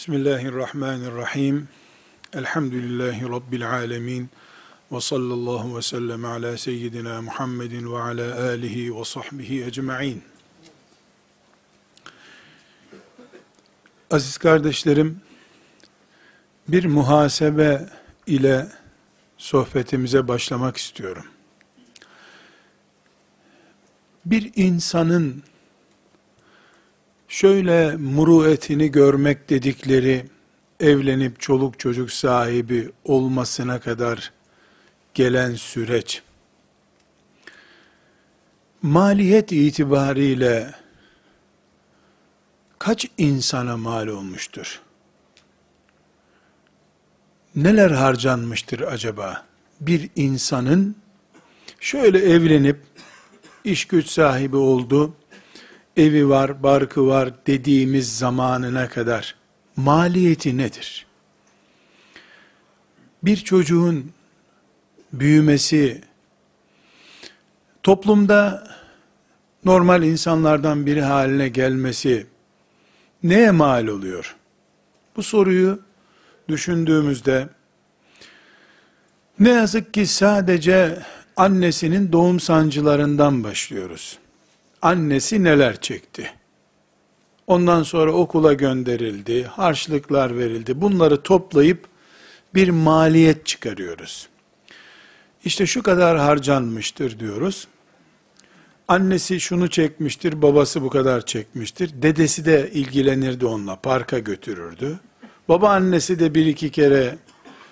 Bismillahirrahmanirrahim. Elhamdülillahi Rabbil alemin. Ve sallallahu ve sellem ala seyyidina Muhammedin ve ala alihi ve sahbihi ecma'in. Aziz kardeşlerim, bir muhasebe ile sohbetimize başlamak istiyorum. Bir insanın şöyle muruetini görmek dedikleri evlenip çoluk çocuk sahibi olmasına kadar gelen süreç maliyet itibariyle kaç insana mal olmuştur? Neler harcanmıştır acaba? Bir insanın şöyle evlenip iş güç sahibi oldu, evi var, barkı var dediğimiz zamanına kadar maliyeti nedir? Bir çocuğun büyümesi, toplumda normal insanlardan biri haline gelmesi neye mal oluyor? Bu soruyu düşündüğümüzde ne yazık ki sadece annesinin doğum sancılarından başlıyoruz annesi neler çekti? Ondan sonra okula gönderildi, harçlıklar verildi. Bunları toplayıp bir maliyet çıkarıyoruz. İşte şu kadar harcanmıştır diyoruz. Annesi şunu çekmiştir, babası bu kadar çekmiştir. Dedesi de ilgilenirdi onunla, parka götürürdü. Baba annesi de bir iki kere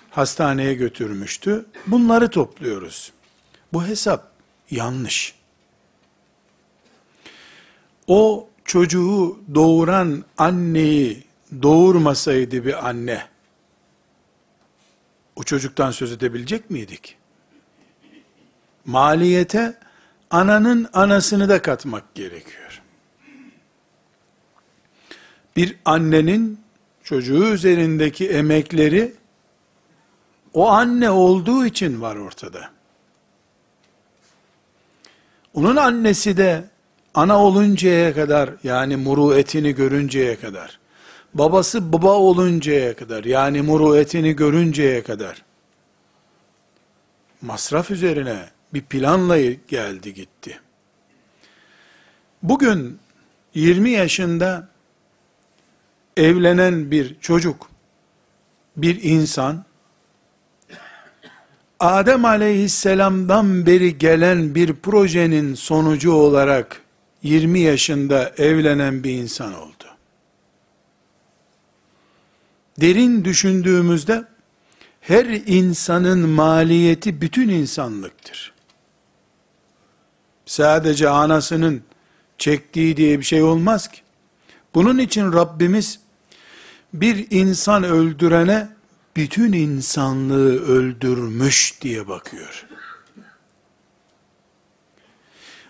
hastaneye götürmüştü. Bunları topluyoruz. Bu hesap yanlış o çocuğu doğuran anneyi doğurmasaydı bir anne, o çocuktan söz edebilecek miydik? Maliyete ananın anasını da katmak gerekiyor. Bir annenin çocuğu üzerindeki emekleri o anne olduğu için var ortada. Onun annesi de ana oluncaya kadar yani muruetini görünceye kadar, babası baba oluncaya kadar yani muruetini görünceye kadar, masraf üzerine bir planla geldi gitti. Bugün 20 yaşında evlenen bir çocuk, bir insan, Adem aleyhisselamdan beri gelen bir projenin sonucu olarak 20 yaşında evlenen bir insan oldu. Derin düşündüğümüzde her insanın maliyeti bütün insanlıktır. Sadece anasının çektiği diye bir şey olmaz ki. Bunun için Rabbimiz bir insan öldürene bütün insanlığı öldürmüş diye bakıyor.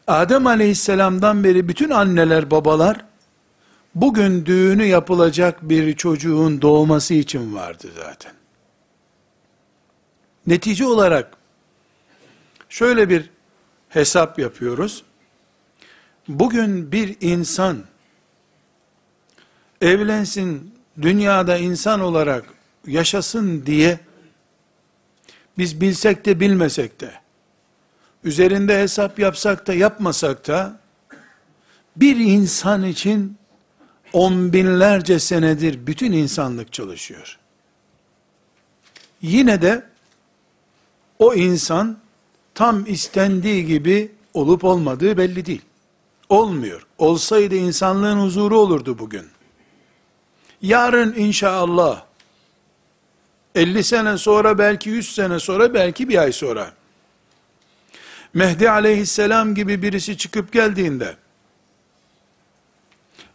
Adem aleyhisselamdan beri bütün anneler babalar bugün düğünü yapılacak bir çocuğun doğması için vardı zaten. Netice olarak şöyle bir hesap yapıyoruz. Bugün bir insan evlensin, dünyada insan olarak yaşasın diye biz bilsek de bilmesek de üzerinde hesap yapsak da yapmasak da, bir insan için on binlerce senedir bütün insanlık çalışıyor. Yine de o insan tam istendiği gibi olup olmadığı belli değil. Olmuyor. Olsaydı insanlığın huzuru olurdu bugün. Yarın inşallah 50 sene sonra belki 100 sene sonra belki bir ay sonra Mehdi aleyhisselam gibi birisi çıkıp geldiğinde,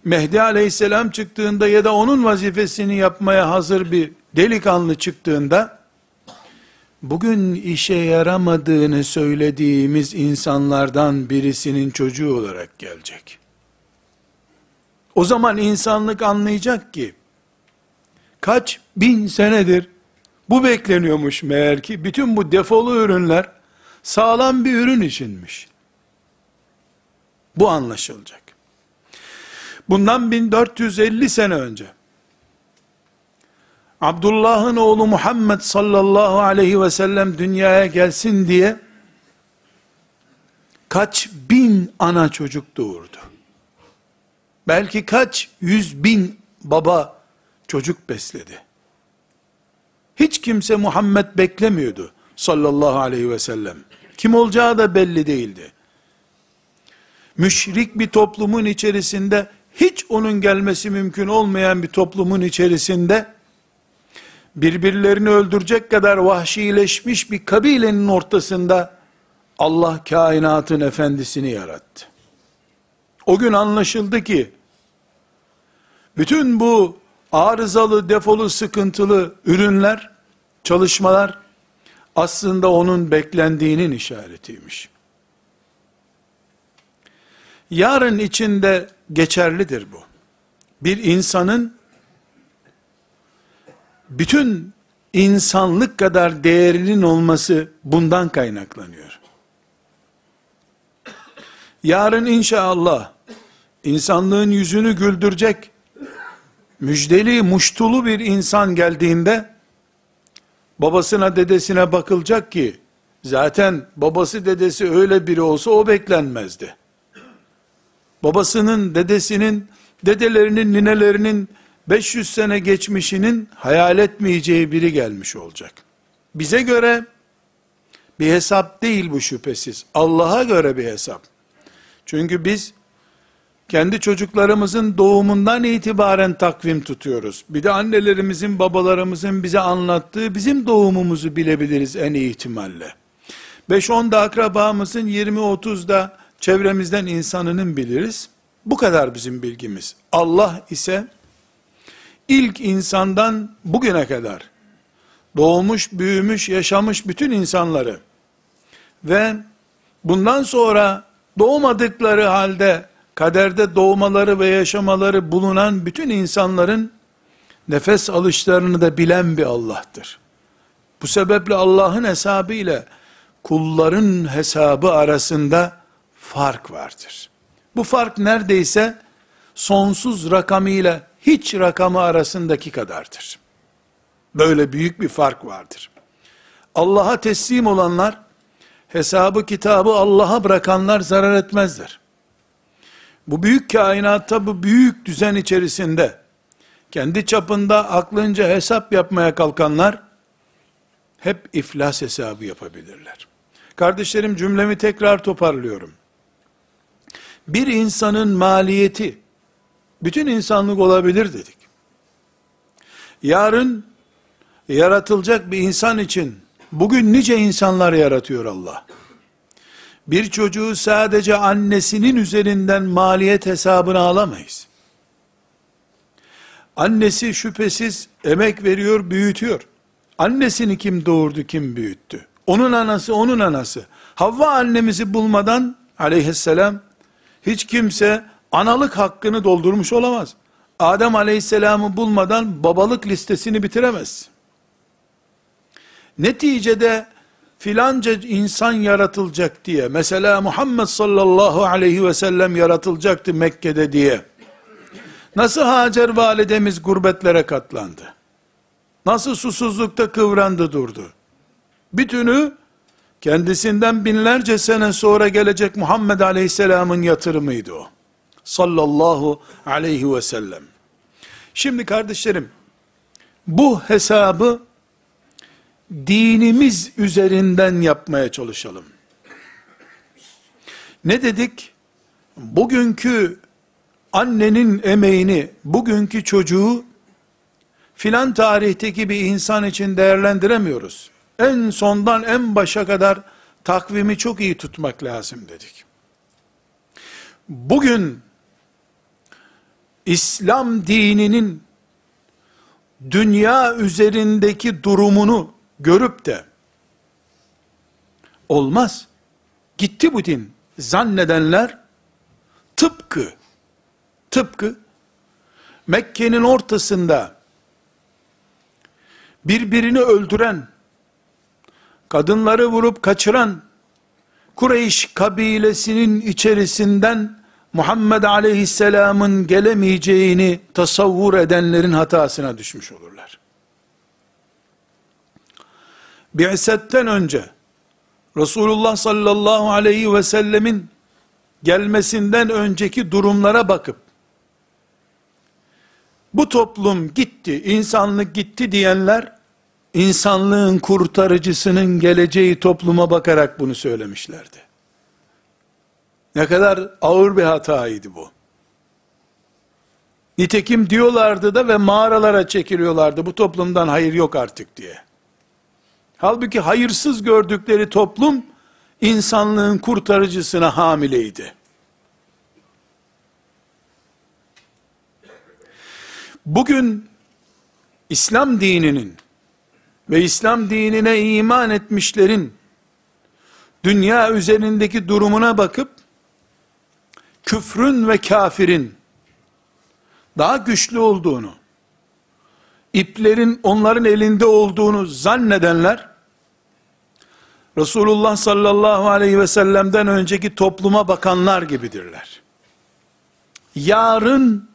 Mehdi aleyhisselam çıktığında ya da onun vazifesini yapmaya hazır bir delikanlı çıktığında, bugün işe yaramadığını söylediğimiz insanlardan birisinin çocuğu olarak gelecek. O zaman insanlık anlayacak ki, kaç bin senedir bu bekleniyormuş meğer ki, bütün bu defolu ürünler, sağlam bir ürün içinmiş. Bu anlaşılacak. Bundan 1450 sene önce Abdullah'ın oğlu Muhammed sallallahu aleyhi ve sellem dünyaya gelsin diye kaç bin ana çocuk doğurdu. Belki kaç yüz bin baba çocuk besledi. Hiç kimse Muhammed beklemiyordu sallallahu aleyhi ve sellem. Kim olacağı da belli değildi. Müşrik bir toplumun içerisinde hiç onun gelmesi mümkün olmayan bir toplumun içerisinde birbirlerini öldürecek kadar vahşileşmiş bir kabilenin ortasında Allah kainatın efendisini yarattı. O gün anlaşıldı ki bütün bu arızalı, defolu, sıkıntılı ürünler, çalışmalar aslında onun beklendiğinin işaretiymiş. Yarın içinde geçerlidir bu. Bir insanın bütün insanlık kadar değerinin olması bundan kaynaklanıyor. Yarın inşallah insanlığın yüzünü güldürecek müjdeli, muştulu bir insan geldiğinde babasına dedesine bakılacak ki zaten babası dedesi öyle biri olsa o beklenmezdi. Babasının, dedesinin, dedelerinin, ninelerinin 500 sene geçmişinin hayal etmeyeceği biri gelmiş olacak. Bize göre bir hesap değil bu şüphesiz. Allah'a göre bir hesap. Çünkü biz kendi çocuklarımızın doğumundan itibaren takvim tutuyoruz. Bir de annelerimizin, babalarımızın bize anlattığı bizim doğumumuzu bilebiliriz en iyi ihtimalle. 5-10'da akrabamızın 20-30'da çevremizden insanının biliriz. Bu kadar bizim bilgimiz. Allah ise ilk insandan bugüne kadar doğmuş, büyümüş, yaşamış bütün insanları ve bundan sonra doğmadıkları halde kaderde doğmaları ve yaşamaları bulunan bütün insanların nefes alışlarını da bilen bir Allah'tır. Bu sebeple Allah'ın hesabı ile kulların hesabı arasında fark vardır. Bu fark neredeyse sonsuz rakamıyla hiç rakamı arasındaki kadardır. Böyle büyük bir fark vardır. Allah'a teslim olanlar, hesabı kitabı Allah'a bırakanlar zarar etmezler. Bu büyük kainatta, bu büyük düzen içerisinde, kendi çapında aklınca hesap yapmaya kalkanlar, hep iflas hesabı yapabilirler. Kardeşlerim cümlemi tekrar toparlıyorum. Bir insanın maliyeti, bütün insanlık olabilir dedik. Yarın, yaratılacak bir insan için, bugün nice insanlar yaratıyor Allah bir çocuğu sadece annesinin üzerinden maliyet hesabını alamayız. Annesi şüphesiz emek veriyor, büyütüyor. Annesini kim doğurdu, kim büyüttü? Onun anası, onun anası. Havva annemizi bulmadan aleyhisselam hiç kimse analık hakkını doldurmuş olamaz. Adem aleyhisselamı bulmadan babalık listesini bitiremez. Neticede filanca insan yaratılacak diye, mesela Muhammed sallallahu aleyhi ve sellem yaratılacaktı Mekke'de diye, nasıl Hacer validemiz gurbetlere katlandı? Nasıl susuzlukta kıvrandı durdu? Bütünü, kendisinden binlerce sene sonra gelecek Muhammed aleyhisselamın yatırımıydı o. Sallallahu aleyhi ve sellem. Şimdi kardeşlerim, bu hesabı dinimiz üzerinden yapmaya çalışalım. Ne dedik? Bugünkü annenin emeğini, bugünkü çocuğu filan tarihteki bir insan için değerlendiremiyoruz. En sondan en başa kadar takvimi çok iyi tutmak lazım dedik. Bugün İslam dininin dünya üzerindeki durumunu görüp de olmaz. Gitti bu din zannedenler tıpkı tıpkı Mekke'nin ortasında birbirini öldüren, kadınları vurup kaçıran Kureyş kabilesinin içerisinden Muhammed Aleyhisselam'ın gelemeyeceğini tasavvur edenlerin hatasına düşmüş olurlar. Bi'setten önce Resulullah sallallahu aleyhi ve sellemin gelmesinden önceki durumlara bakıp bu toplum gitti, insanlık gitti diyenler insanlığın kurtarıcısının geleceği topluma bakarak bunu söylemişlerdi. Ne kadar ağır bir hataydı bu. Nitekim diyorlardı da ve mağaralara çekiliyorlardı. Bu toplumdan hayır yok artık diye. Halbuki hayırsız gördükleri toplum insanlığın kurtarıcısına hamileydi. Bugün İslam dininin ve İslam dinine iman etmişlerin dünya üzerindeki durumuna bakıp küfrün ve kafirin daha güçlü olduğunu, iplerin onların elinde olduğunu zannedenler, Resulullah sallallahu aleyhi ve sellem'den önceki topluma bakanlar gibidirler. Yarın,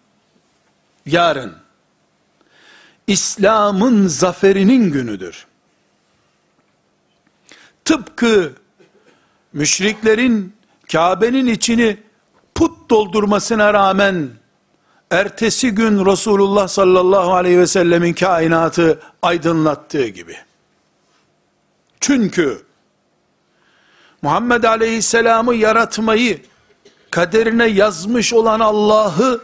yarın, İslam'ın zaferinin günüdür. Tıpkı müşriklerin Kabe'nin içini put doldurmasına rağmen ertesi gün Resulullah sallallahu aleyhi ve sellemin kainatı aydınlattığı gibi. Çünkü Muhammed aleyhisselamı yaratmayı kaderine yazmış olan Allah'ı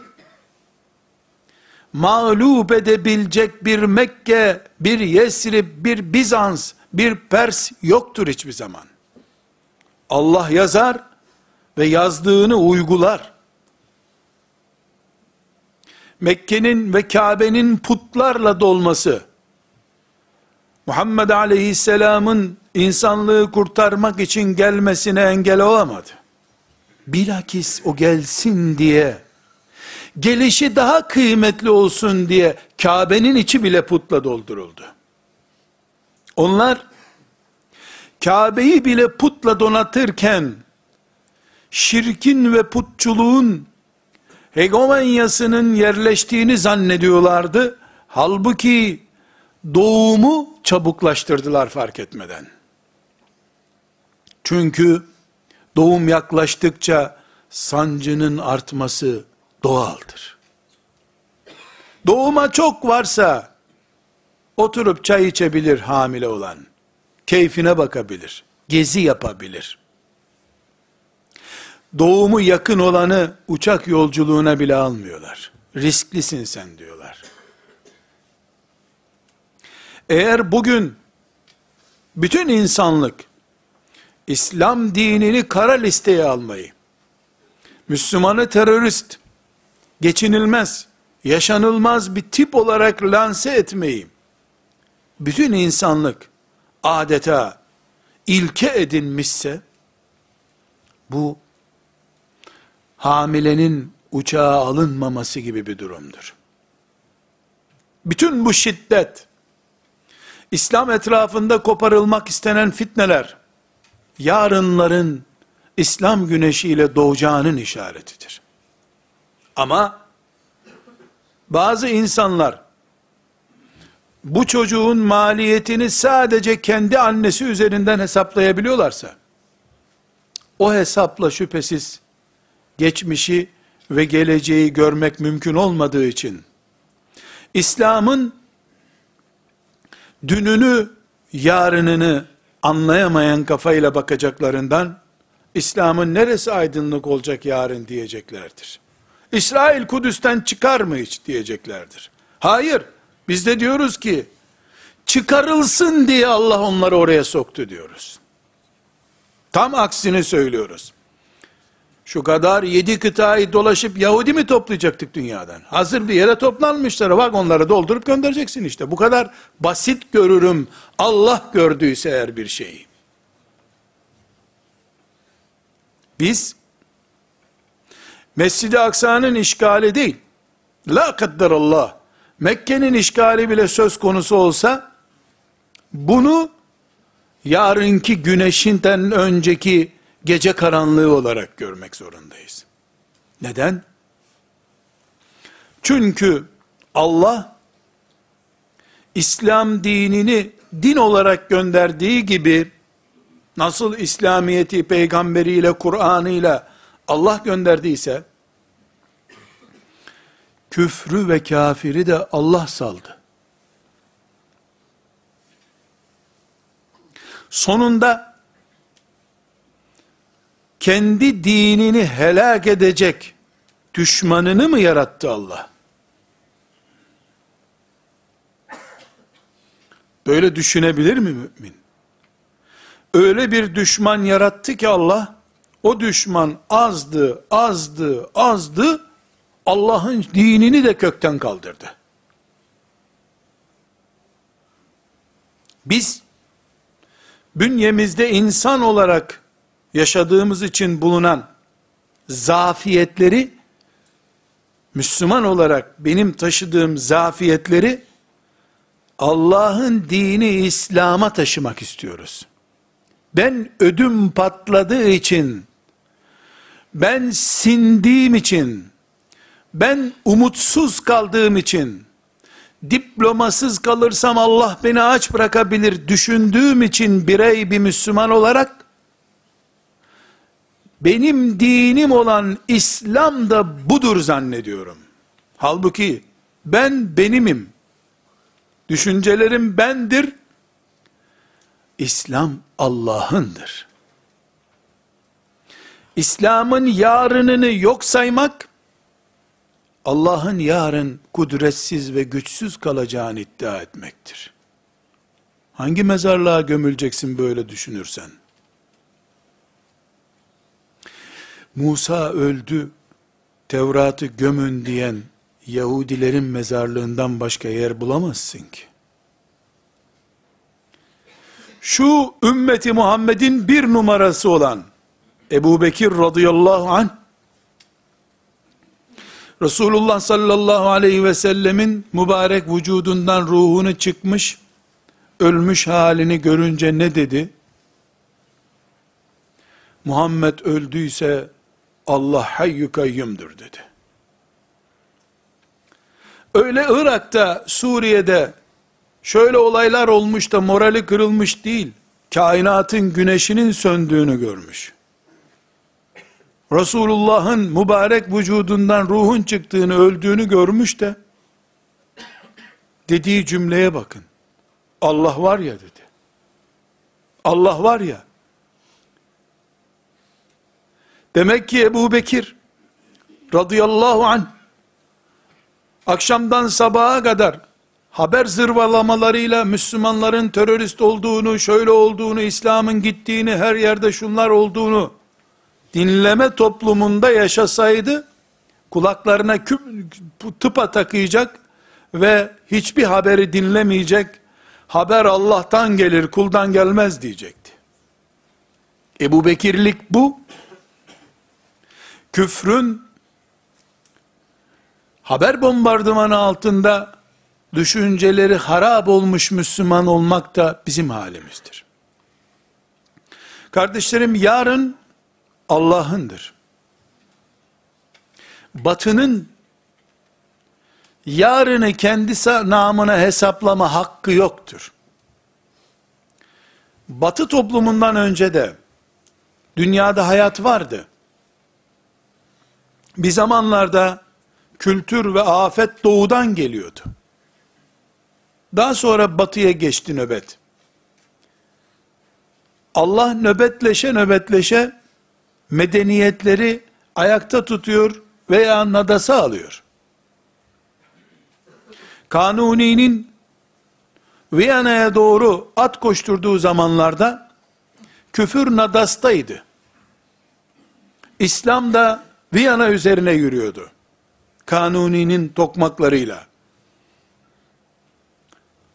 mağlup edebilecek bir Mekke, bir Yesrib, bir Bizans, bir Pers yoktur hiçbir zaman. Allah yazar ve yazdığını uygular. Mekke'nin ve Kabe'nin putlarla dolması, Muhammed Aleyhisselam'ın insanlığı kurtarmak için gelmesine engel olamadı. Bilakis o gelsin diye, gelişi daha kıymetli olsun diye, Kabe'nin içi bile putla dolduruldu. Onlar, Kabe'yi bile putla donatırken, şirkin ve putçuluğun hegemonyasının yerleştiğini zannediyorlardı. Halbuki doğumu çabuklaştırdılar fark etmeden. Çünkü doğum yaklaştıkça sancının artması doğaldır. Doğuma çok varsa oturup çay içebilir hamile olan. Keyfine bakabilir. Gezi yapabilir doğumu yakın olanı uçak yolculuğuna bile almıyorlar. Risklisin sen diyorlar. Eğer bugün bütün insanlık İslam dinini kara listeye almayı, Müslümanı terörist, geçinilmez, yaşanılmaz bir tip olarak lanse etmeyi, bütün insanlık adeta ilke edinmişse, bu hamilenin uçağa alınmaması gibi bir durumdur. Bütün bu şiddet, İslam etrafında koparılmak istenen fitneler, yarınların İslam güneşiyle doğacağının işaretidir. Ama, bazı insanlar, bu çocuğun maliyetini sadece kendi annesi üzerinden hesaplayabiliyorlarsa, o hesapla şüphesiz, geçmişi ve geleceği görmek mümkün olmadığı için, İslam'ın dününü, yarınını anlayamayan kafayla bakacaklarından, İslam'ın neresi aydınlık olacak yarın diyeceklerdir. İsrail Kudüs'ten çıkar mı hiç diyeceklerdir. Hayır, biz de diyoruz ki, çıkarılsın diye Allah onları oraya soktu diyoruz. Tam aksini söylüyoruz. Şu kadar yedi kıtayı dolaşıp Yahudi mi toplayacaktık dünyadan? Hazır bir yere toplanmışlar. Bak onları doldurup göndereceksin işte. Bu kadar basit görürüm. Allah gördüyse eğer bir şeyi. Biz Mescid-i Aksa'nın işgali değil. La Allah. Mekke'nin işgali bile söz konusu olsa bunu yarınki güneşinden önceki gece karanlığı olarak görmek zorundayız. Neden? Çünkü Allah İslam dinini din olarak gönderdiği gibi, nasıl İslamiyeti peygamberiyle, Kur'an'ıyla Allah gönderdiyse, küfrü ve kafiri de Allah saldı. Sonunda kendi dinini helak edecek düşmanını mı yarattı Allah? Böyle düşünebilir mi mümin? Öyle bir düşman yarattı ki Allah, o düşman azdı, azdı, azdı, Allah'ın dinini de kökten kaldırdı. Biz, bünyemizde insan olarak yaşadığımız için bulunan zafiyetleri, Müslüman olarak benim taşıdığım zafiyetleri, Allah'ın dini İslam'a taşımak istiyoruz. Ben ödüm patladığı için, ben sindiğim için, ben umutsuz kaldığım için, diplomasız kalırsam Allah beni aç bırakabilir düşündüğüm için birey bir Müslüman olarak, benim dinim olan İslam da budur zannediyorum. Halbuki ben benimim. Düşüncelerim bendir. İslam Allah'ındır. İslam'ın yarınını yok saymak, Allah'ın yarın kudretsiz ve güçsüz kalacağını iddia etmektir. Hangi mezarlığa gömüleceksin böyle düşünürsen? Musa öldü, Tevrat'ı gömün diyen Yahudilerin mezarlığından başka yer bulamazsın ki. Şu ümmeti Muhammed'in bir numarası olan Ebu Bekir radıyallahu anh, Resulullah sallallahu aleyhi ve sellemin mübarek vücudundan ruhunu çıkmış, ölmüş halini görünce ne dedi? Muhammed öldüyse Allah hayyü kayyumdur dedi. Öyle Irak'ta, Suriye'de şöyle olaylar olmuş da morali kırılmış değil. Kainatın güneşinin söndüğünü görmüş. Resulullah'ın mübarek vücudundan ruhun çıktığını, öldüğünü görmüş de dediği cümleye bakın. Allah var ya dedi. Allah var ya. Demek ki Ebu Bekir radıyallahu anh akşamdan sabaha kadar haber zırvalamalarıyla Müslümanların terörist olduğunu, şöyle olduğunu, İslam'ın gittiğini, her yerde şunlar olduğunu dinleme toplumunda yaşasaydı, kulaklarına küp, tıpa takıyacak ve hiçbir haberi dinlemeyecek, haber Allah'tan gelir, kuldan gelmez diyecekti. Ebu Bekirlik bu, küfrün haber bombardımanı altında düşünceleri harap olmuş Müslüman olmak da bizim halimizdir. Kardeşlerim yarın Allah'ındır. Batının yarını kendi namına hesaplama hakkı yoktur. Batı toplumundan önce de dünyada hayat vardı. Bir zamanlarda kültür ve afet doğudan geliyordu. Daha sonra batıya geçti nöbet. Allah nöbetleşe nöbetleşe medeniyetleri ayakta tutuyor veya nadasa alıyor. Kanuni'nin Viyana'ya doğru at koşturduğu zamanlarda küfür nadastaydı. İslam da Viyana üzerine yürüyordu. Kanuni'nin tokmaklarıyla.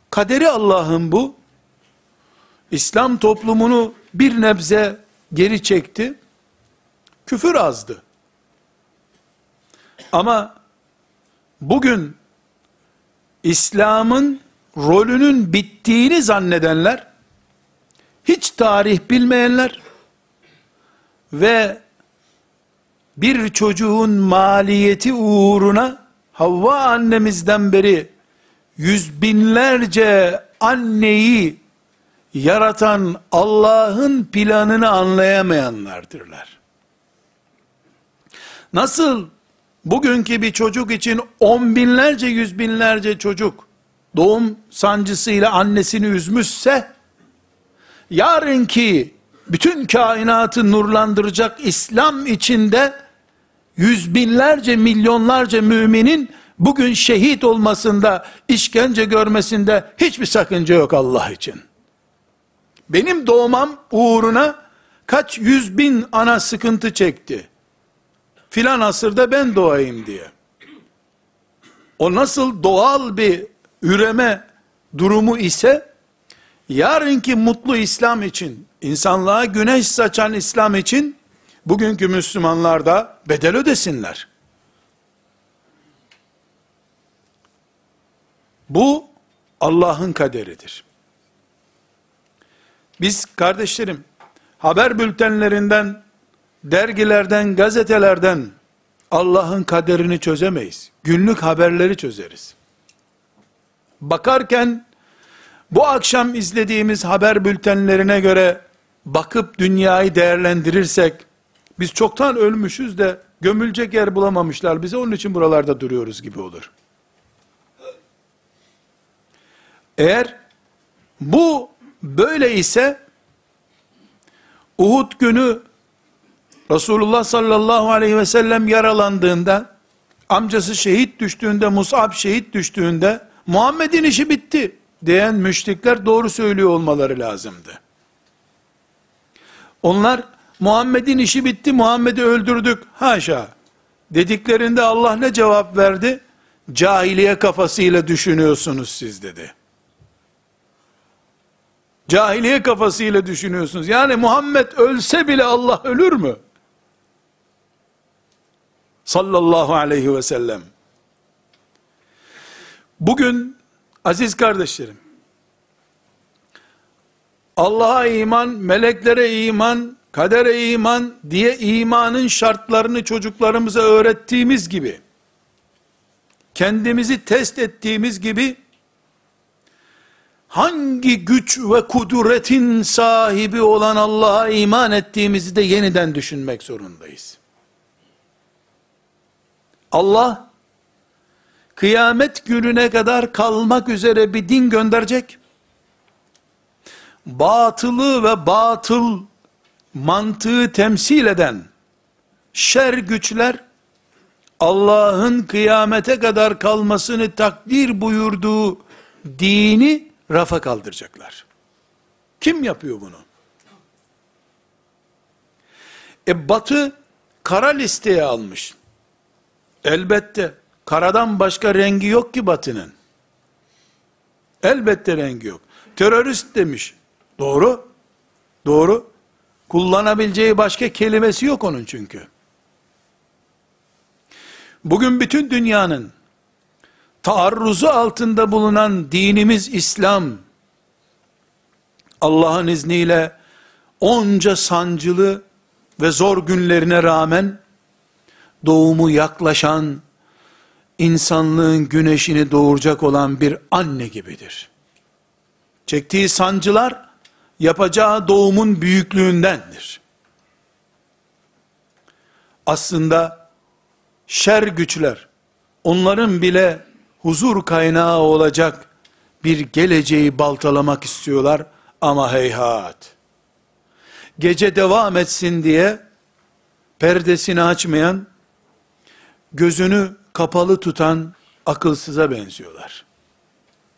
Kaderi Allah'ın bu. İslam toplumunu bir nebze geri çekti. Küfür azdı. Ama bugün İslam'ın rolünün bittiğini zannedenler, hiç tarih bilmeyenler ve bir çocuğun maliyeti uğruna Havva annemizden beri yüz binlerce anneyi yaratan Allah'ın planını anlayamayanlardırlar. Nasıl bugünkü bir çocuk için on binlerce yüz binlerce çocuk doğum sancısıyla annesini üzmüşse yarınki bütün kainatı nurlandıracak İslam içinde yüz binlerce milyonlarca müminin bugün şehit olmasında, işkence görmesinde hiçbir sakınca yok Allah için. Benim doğmam uğruna kaç yüz bin ana sıkıntı çekti. Filan asırda ben doğayım diye. O nasıl doğal bir üreme durumu ise, yarınki mutlu İslam için, insanlığa güneş saçan İslam için, bugünkü Müslümanlar da bedel ödesinler. Bu Allah'ın kaderidir. Biz kardeşlerim haber bültenlerinden, dergilerden, gazetelerden Allah'ın kaderini çözemeyiz. Günlük haberleri çözeriz. Bakarken bu akşam izlediğimiz haber bültenlerine göre bakıp dünyayı değerlendirirsek biz çoktan ölmüşüz de gömülecek yer bulamamışlar bize onun için buralarda duruyoruz gibi olur. Eğer bu böyle ise Uhud günü Resulullah sallallahu aleyhi ve sellem yaralandığında amcası şehit düştüğünde Mus'ab şehit düştüğünde Muhammed'in işi bitti diyen müşrikler doğru söylüyor olmaları lazımdı. Onlar Muhammed'in işi bitti Muhammed'i öldürdük haşa dediklerinde Allah ne cevap verdi? Cahiliye kafasıyla düşünüyorsunuz siz dedi. Cahiliye kafasıyla düşünüyorsunuz. Yani Muhammed ölse bile Allah ölür mü? Sallallahu aleyhi ve sellem. Bugün aziz kardeşlerim, Allah'a iman, meleklere iman, kadere iman diye imanın şartlarını çocuklarımıza öğrettiğimiz gibi, kendimizi test ettiğimiz gibi, hangi güç ve kudretin sahibi olan Allah'a iman ettiğimizi de yeniden düşünmek zorundayız. Allah, kıyamet gününe kadar kalmak üzere bir din gönderecek, batılı ve batıl mantığı temsil eden şer güçler, Allah'ın kıyamete kadar kalmasını takdir buyurduğu dini rafa kaldıracaklar. Kim yapıyor bunu? E batı kara listeye almış. Elbette karadan başka rengi yok ki batının. Elbette rengi yok. Terörist demiş. Doğru. Doğru. Kullanabileceği başka kelimesi yok onun çünkü. Bugün bütün dünyanın taarruzu altında bulunan dinimiz İslam, Allah'ın izniyle onca sancılı ve zor günlerine rağmen, doğumu yaklaşan, insanlığın güneşini doğuracak olan bir anne gibidir. Çektiği sancılar, yapacağı doğumun büyüklüğündendir. Aslında, şer güçler, onların bile huzur kaynağı olacak bir geleceği baltalamak istiyorlar ama heyhat. Gece devam etsin diye perdesini açmayan, gözünü kapalı tutan akılsıza benziyorlar.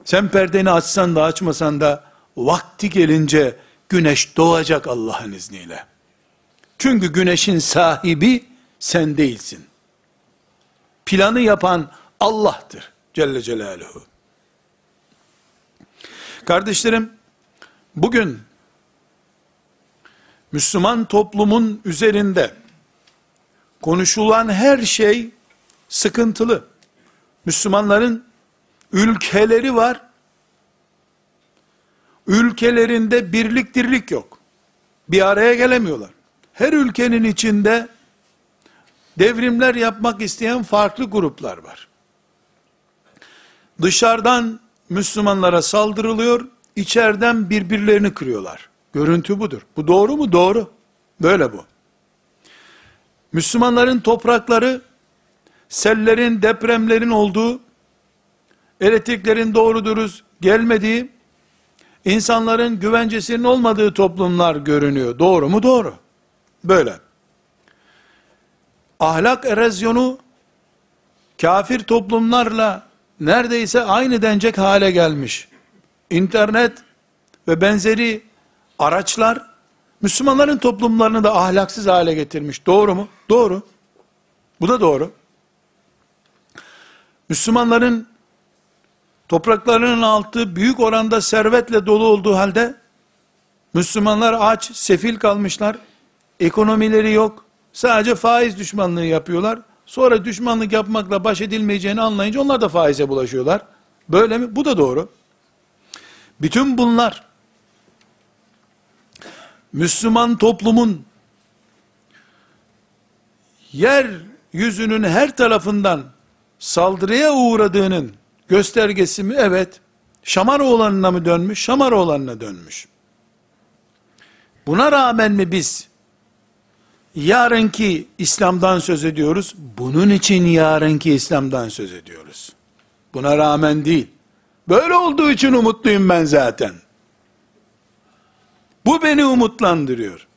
Sen perdeni açsan da açmasan da vakti gelince güneş doğacak Allah'ın izniyle. Çünkü güneşin sahibi sen değilsin. Planı yapan Allah'tır. Celle Celaluhu. Kardeşlerim, bugün Müslüman toplumun üzerinde konuşulan her şey sıkıntılı. Müslümanların ülkeleri var. Ülkelerinde birlik dirlik yok. Bir araya gelemiyorlar. Her ülkenin içinde devrimler yapmak isteyen farklı gruplar var. Dışarıdan Müslümanlara saldırılıyor, içeriden birbirlerini kırıyorlar. Görüntü budur. Bu doğru mu? Doğru. Böyle bu. Müslümanların toprakları sellerin, depremlerin olduğu, elektriklerin doğru dürüst gelmediği, insanların güvencesinin olmadığı toplumlar görünüyor. Doğru mu? Doğru. Böyle. Ahlak erozyonu kafir toplumlarla neredeyse aynı denecek hale gelmiş. İnternet ve benzeri araçlar Müslümanların toplumlarını da ahlaksız hale getirmiş. Doğru mu? Doğru. Bu da doğru. Müslümanların topraklarının altı büyük oranda servetle dolu olduğu halde Müslümanlar aç, sefil kalmışlar. Ekonomileri yok. Sadece faiz düşmanlığı yapıyorlar. Sonra düşmanlık yapmakla baş edilmeyeceğini anlayınca onlar da faize bulaşıyorlar. Böyle mi? Bu da doğru. Bütün bunlar Müslüman toplumun yer yüzünün her tarafından saldırıya uğradığının göstergesi mi? Evet. Şamaroğlan'ına mı dönmüş? Şamaroğlan'ına dönmüş. Buna rağmen mi biz yarınki İslam'dan söz ediyoruz? Bunun için yarınki İslam'dan söz ediyoruz. Buna rağmen değil. Böyle olduğu için umutluyum ben zaten. Bu beni umutlandırıyor.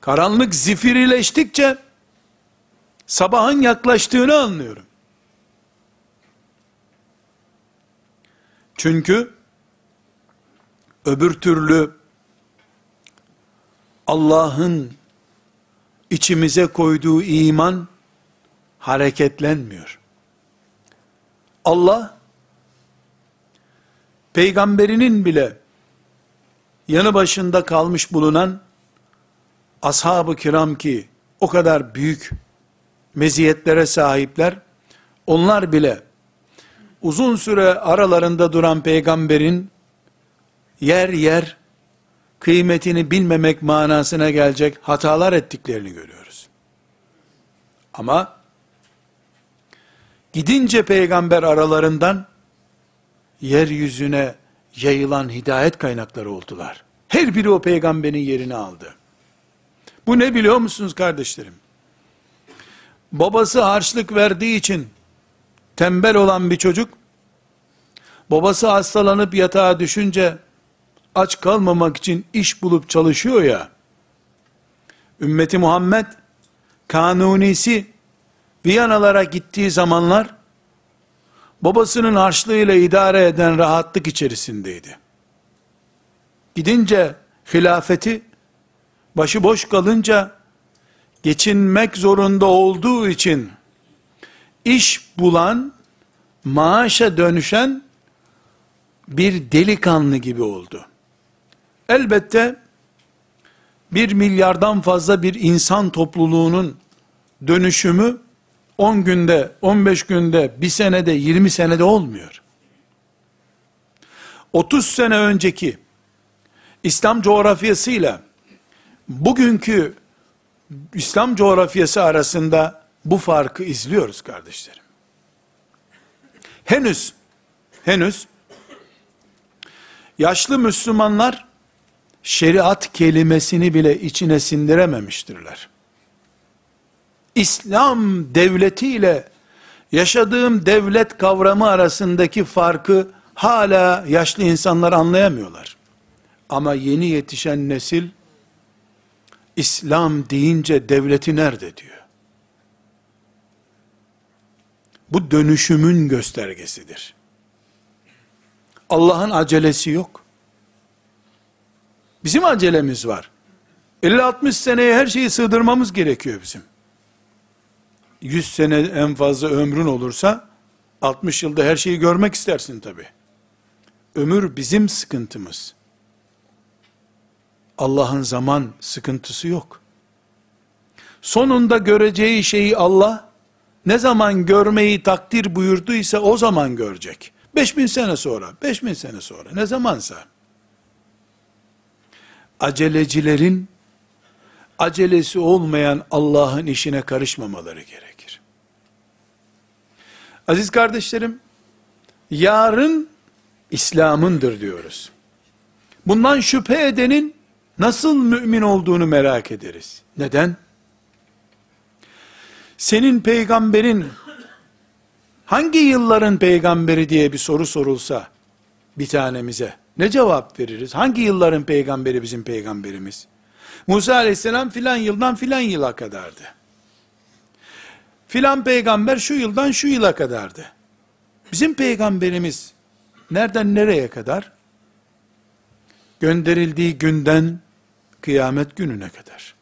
Karanlık zifirileştikçe sabahın yaklaştığını anlıyorum. Çünkü öbür türlü Allah'ın içimize koyduğu iman hareketlenmiyor. Allah peygamberinin bile yanı başında kalmış bulunan ashab-ı kiram ki o kadar büyük meziyetlere sahipler, onlar bile uzun süre aralarında duran peygamberin yer yer kıymetini bilmemek manasına gelecek hatalar ettiklerini görüyoruz. Ama gidince peygamber aralarından yeryüzüne yayılan hidayet kaynakları oldular. Her biri o peygamberin yerini aldı. Bu ne biliyor musunuz kardeşlerim? Babası harçlık verdiği için tembel olan bir çocuk, babası hastalanıp yatağa düşünce aç kalmamak için iş bulup çalışıyor ya, ümmeti Muhammed kanunisi Viyanalara gittiği zamanlar babasının harçlığıyla idare eden rahatlık içerisindeydi. Gidince hilafeti başıboş kalınca geçinmek zorunda olduğu için iş bulan maaşa dönüşen bir delikanlı gibi oldu. Elbette bir milyardan fazla bir insan topluluğunun dönüşümü 10 günde, 15 günde, bir senede, 20 senede olmuyor. 30 sene önceki İslam coğrafyasıyla bugünkü İslam coğrafyası arasında bu farkı izliyoruz kardeşlerim. Henüz, henüz yaşlı Müslümanlar şeriat kelimesini bile içine sindirememiştirler. İslam devleti ile yaşadığım devlet kavramı arasındaki farkı hala yaşlı insanlar anlayamıyorlar. Ama yeni yetişen nesil İslam deyince devleti nerede diyor. Bu dönüşümün göstergesidir. Allah'ın acelesi yok. Bizim acelemiz var. 50-60 seneye her şeyi sığdırmamız gerekiyor bizim. 100 sene en fazla ömrün olursa 60 yılda her şeyi görmek istersin tabi. Ömür bizim sıkıntımız. Allah'ın zaman sıkıntısı yok. Sonunda göreceği şeyi Allah ne zaman görmeyi takdir buyurduysa o zaman görecek. 5000 sene sonra, 5000 sene sonra ne zamansa. Acelecilerin acelesi olmayan Allah'ın işine karışmamaları gerekir. Aziz kardeşlerim, yarın İslam'ındır diyoruz. Bundan şüphe edenin nasıl mümin olduğunu merak ederiz. Neden? Senin peygamberin hangi yılların peygamberi diye bir soru sorulsa bir tanemize ne cevap veririz? Hangi yılların peygamberi bizim peygamberimiz? Musa aleyhisselam filan yıldan filan yıla kadardı. Filan peygamber şu yıldan şu yıla kadardı. Bizim peygamberimiz nereden nereye kadar? Gönderildiği günden kıyamet gününe kadar.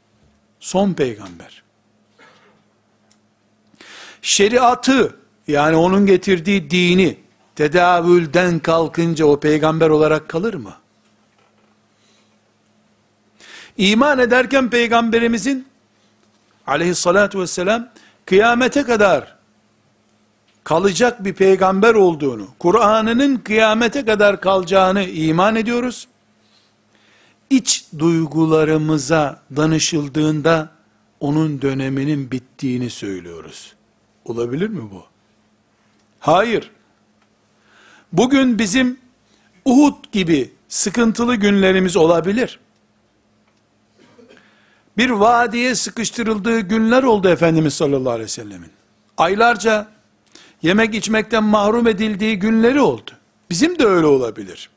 Son peygamber. Şeriatı yani onun getirdiği dini tedavülden kalkınca o peygamber olarak kalır mı? İman ederken peygamberimizin aleyhissalatu vesselam kıyamete kadar kalacak bir peygamber olduğunu, Kur'an'ının kıyamete kadar kalacağını iman ediyoruz. İç duygularımıza danışıldığında onun döneminin bittiğini söylüyoruz. Olabilir mi bu? Hayır. Bugün bizim Uhud gibi sıkıntılı günlerimiz olabilir. Bir vadiye sıkıştırıldığı günler oldu Efendimiz sallallahu aleyhi ve sellemin. Aylarca yemek içmekten mahrum edildiği günleri oldu. Bizim de öyle olabilir.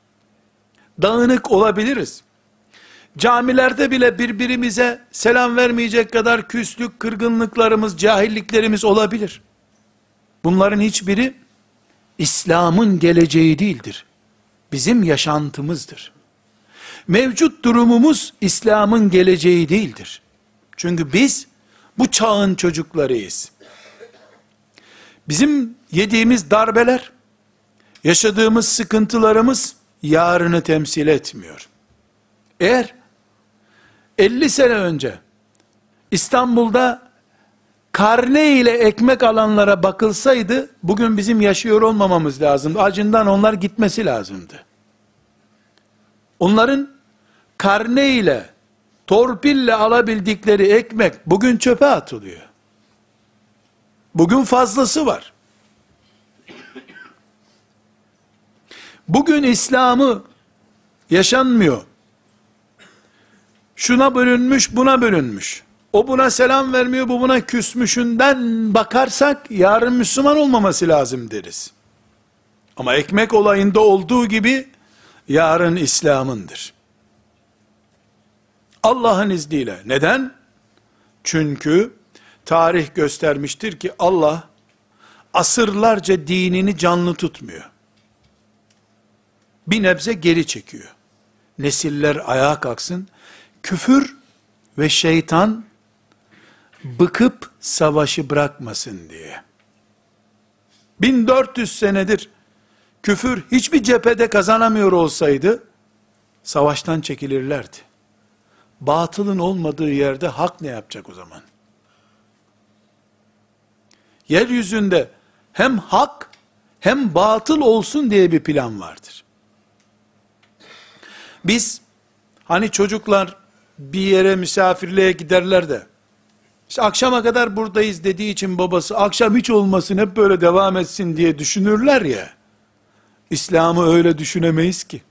Dağınık olabiliriz. Camilerde bile birbirimize selam vermeyecek kadar küslük, kırgınlıklarımız, cahilliklerimiz olabilir. Bunların hiçbiri İslam'ın geleceği değildir. Bizim yaşantımızdır. Mevcut durumumuz İslam'ın geleceği değildir. Çünkü biz bu çağın çocuklarıyız. Bizim yediğimiz darbeler, yaşadığımız sıkıntılarımız yarını temsil etmiyor. Eğer 50 sene önce İstanbul'da karne ile ekmek alanlara bakılsaydı, bugün bizim yaşıyor olmamamız lazımdı. Acından onlar gitmesi lazımdı. Onların karne ile, torpille alabildikleri ekmek bugün çöpe atılıyor. Bugün fazlası var. Bugün İslam'ı yaşanmıyor. Şuna bölünmüş, buna bölünmüş. O buna selam vermiyor, bu buna küsmüşünden bakarsak yarın Müslüman olmaması lazım deriz. Ama ekmek olayında olduğu gibi yarın İslam'ındır. Allah'ın izniyle. Neden? Çünkü tarih göstermiştir ki Allah asırlarca dinini canlı tutmuyor. Bir nebze geri çekiyor. Nesiller ayağa kalksın. Küfür ve şeytan bıkıp savaşı bırakmasın diye. 1400 senedir küfür hiçbir cephede kazanamıyor olsaydı savaştan çekilirlerdi. Batılın olmadığı yerde hak ne yapacak o zaman? Yeryüzünde hem hak hem batıl olsun diye bir plan vardır. Biz hani çocuklar bir yere misafirliğe giderler de işte akşama kadar buradayız dediği için babası akşam hiç olmasın hep böyle devam etsin diye düşünürler ya. İslam'ı öyle düşünemeyiz ki.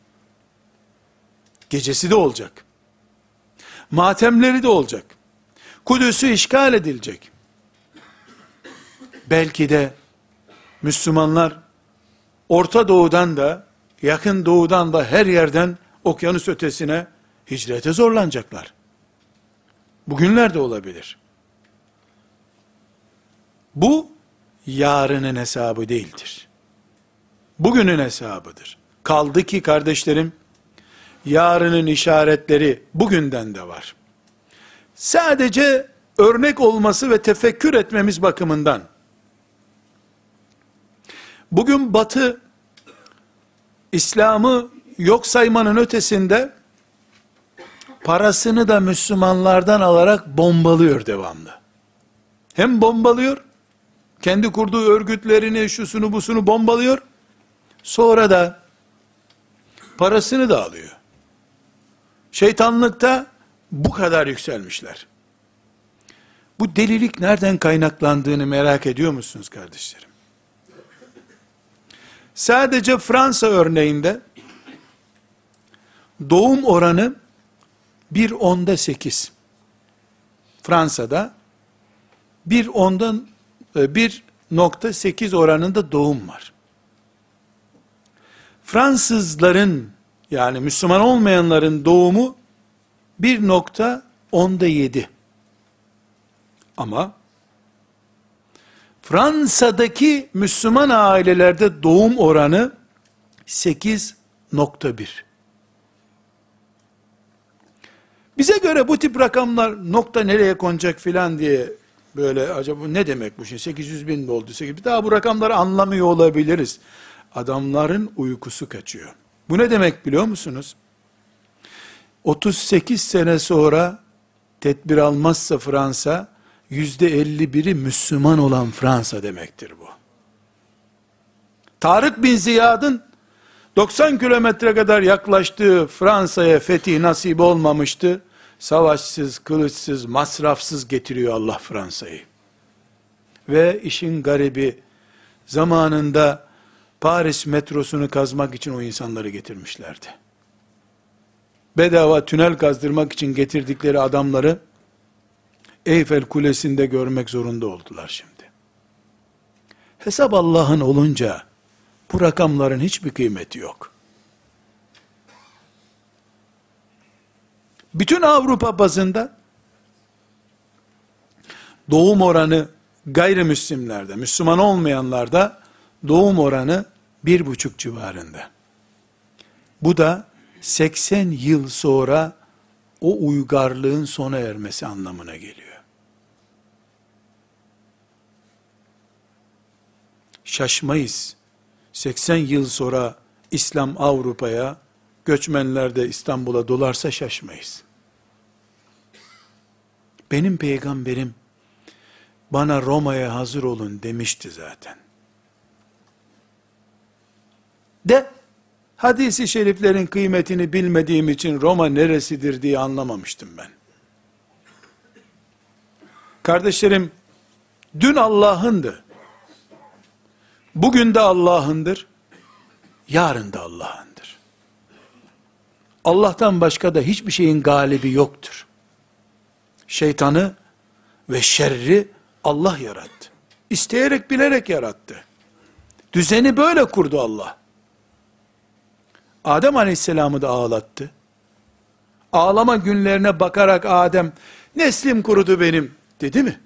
Gecesi de olacak. Matemleri de olacak. Kudüs'ü işgal edilecek. Belki de Müslümanlar Orta Doğu'dan da yakın doğudan da her yerden okyanus ötesine hicrete zorlanacaklar. Bugünlerde olabilir. Bu yarının hesabı değildir. Bugünün hesabıdır. Kaldı ki kardeşlerim, yarının işaretleri bugünden de var. Sadece örnek olması ve tefekkür etmemiz bakımından, bugün batı, İslam'ı yok saymanın ötesinde, parasını da Müslümanlardan alarak bombalıyor devamlı. Hem bombalıyor, kendi kurduğu örgütlerini, şusunu busunu bombalıyor, sonra da parasını da alıyor. Şeytanlıkta bu kadar yükselmişler. Bu delilik nereden kaynaklandığını merak ediyor musunuz kardeşlerim? Sadece Fransa örneğinde doğum oranı bir onda sekiz. Fransa'da bir ondan e, bir nokta sekiz oranında doğum var. Fransızların yani Müslüman olmayanların doğumu bir nokta onda yedi. Ama Fransa'daki Müslüman ailelerde doğum oranı 8.1. Bize göre bu tip rakamlar nokta nereye konacak filan diye böyle acaba ne demek bu şey 800 bin mi oldu? Bir daha bu rakamları anlamıyor olabiliriz. Adamların uykusu kaçıyor. Bu ne demek biliyor musunuz? 38 sene sonra tedbir almazsa Fransa, yüzde 51'i Müslüman olan Fransa demektir bu. Tarık bin Ziyad'ın 90 kilometre kadar yaklaştığı Fransa'ya fethi nasip olmamıştı. Savaşsız, kılıçsız, masrafsız getiriyor Allah Fransa'yı. Ve işin garibi zamanında Paris metrosunu kazmak için o insanları getirmişlerdi. Bedava tünel kazdırmak için getirdikleri adamları Eyfel Kulesi'nde görmek zorunda oldular şimdi. Hesap Allah'ın olunca bu rakamların hiçbir kıymeti yok. Bütün Avrupa bazında doğum oranı gayrimüslimlerde, Müslüman olmayanlarda doğum oranı bir buçuk civarında. Bu da 80 yıl sonra o uygarlığın sona ermesi anlamına geliyor. Şaşmayız. 80 yıl sonra İslam Avrupa'ya, göçmenler de İstanbul'a dolarsa şaşmayız. Benim peygamberim bana Roma'ya hazır olun demişti zaten. De hadisi şeriflerin kıymetini bilmediğim için Roma neresidir diye anlamamıştım ben. Kardeşlerim, dün Allah'ındı. Bugün de Allah'ındır. Yarın da Allah'ındır. Allah'tan başka da hiçbir şeyin galibi yoktur. Şeytanı ve şerri Allah yarattı. İsteyerek bilerek yarattı. Düzeni böyle kurdu Allah. Adem aleyhisselamı da ağlattı. Ağlama günlerine bakarak Adem, neslim kurudu benim dedi mi?